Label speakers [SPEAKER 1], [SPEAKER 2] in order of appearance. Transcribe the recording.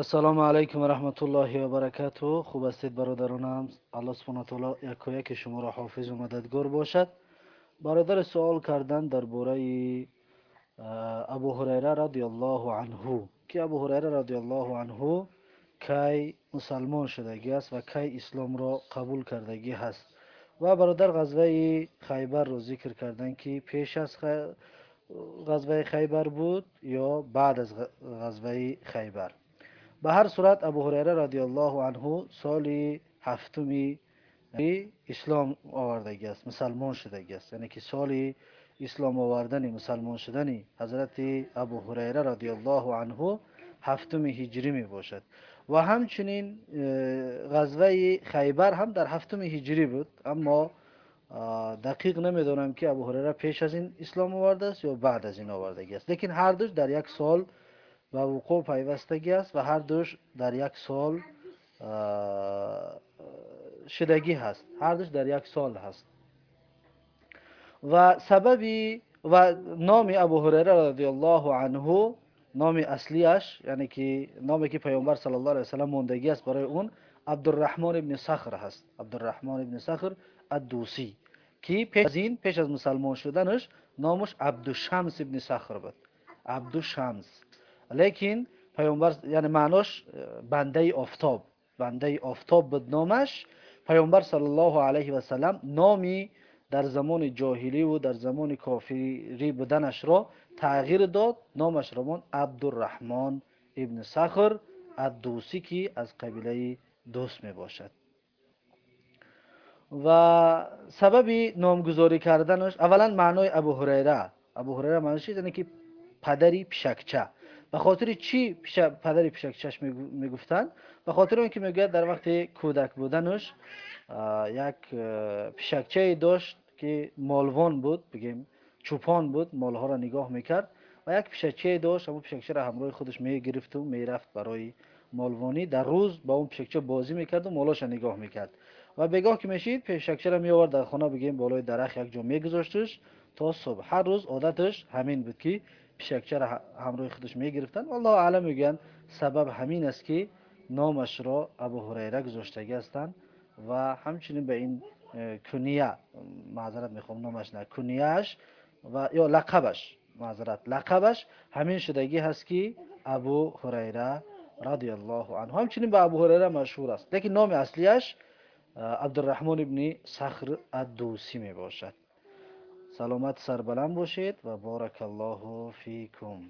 [SPEAKER 1] ассалому алайкум варахматуллоҳи вабаракату хуб ҳастед бародаронам. Аллоҳ субҳанатаоло якояки шуморо ҳофизу мададгор бошад. Бародаре суол кардан дар бораи абу ҳурайра радиаллоҳу анҳу. Ки абу ҳурайра радиаллоҳу анҳу кай мусалмон шудагӣ аст ва кай исломро қабул кардагӣ ҳаст? Ва бародар ғазваи хайбарро зикр кардан ки пеш аз ғазваи хайбар буд ё баъд аз ғазваи хайбар ба ҳар сурат абу ҳурайра радиаллоҳу анҳу соли ҳафтуми ислом овардагӣ аст мусалмон шудагӣ аст. Яъне ки соли ислом овардани мусалмон шудани ҳазрати абу ҳурайра радиаллоҳу анҳу ҳафтуми ҳиҷрӣ мебошад. Ва ҳамчунин э, ғазваи хайбар ҳам дар ҳафтуми ҳиҷрӣ буд. Аммо дақиқ намедонам ки абу ҳурайра пеш аз ин ислом овардааст ё баъд аз ин овардагӣ аст. Лекин ҳардуш дар як сол ба вуқӯъ пайвастагӣ аст ва ҳар душ дар як сол шидагӣ ҳаст. Ҳар душ дар як сол ҳаст. Ва сабаби ва номи абу ҳурайра радиаллоҳу анҳу номи аслияш яъне ки номе ки паёмбар сал лло ваsallam мондагӣ аст барои он абдурраҳмон ибни сахр ҳаст. Абдурраҳмон ибни сахр аддусӣ ки пеш аз ин пеш аз мусалмон шуданаш номаш абдушамс ибни сахр буд. Абдушамс лекин паёмбар яъне маънош э, бандаи офтоб бандаи офтоб буд номаш. Паёмбар саллаллоҳу алайҳи васалам номи дар замони ҷоҳиливу дар замони кофирӣ буданашро тағйир дод. Номашро монд абдурраҳмон ибни сахр аддусӣ ки аз қабилаи дӯст мебошад. Ва сабаби номгузорӣ карданаш аввалан маънои абу ҳурайра. Абу ҳурайра маънош яъне ки падари пишакча به خاطر چی پیش پدری پیشک چشم می‌گفتن؟ به خاطر اون که میگه در وقت کودک بودنش یک پیشکچه داشت که مالوان بود بگیم چوپان بود مالها را نگاه می‌کرد و یک پیشکچه داشت اما پیشکچه را همراه خودش می‌گرفت و می‌رفت برای مالوانی. در روز با اون پیشکچه بازی می‌کرد و مالاش را نگاه می‌کرد. و بگاه که میشید پیشکچه را میآورد در خانه بگیم بالای درخت یک جا میگذاشتش تا صبح. هر روز عادتش همین بود که пишакчаро ҳамроҳи худаш мегирифтанд. Аллоҳу аълам мегӯянд сабаб ҳамин аст ки номашро абу ҳурайра гузоштагӣ ҳастанд ва ҳамчунин ба ин э, куния маъзарат мехоҳам номаш на кунияаш ва ё лақабаш маъзарат лақабаш. Ҳамин шудагӣ ҳаст ки абу ҳурайра радиаллоҳу анҳу. Ҳамчунин ба абу ҳурайра машҳур аст. Лекин номи аслияш э, абдурраҳмон ибни сахр аддусӣ мебошад саломат сарбаланд бошед ва боракаллоҳу фикум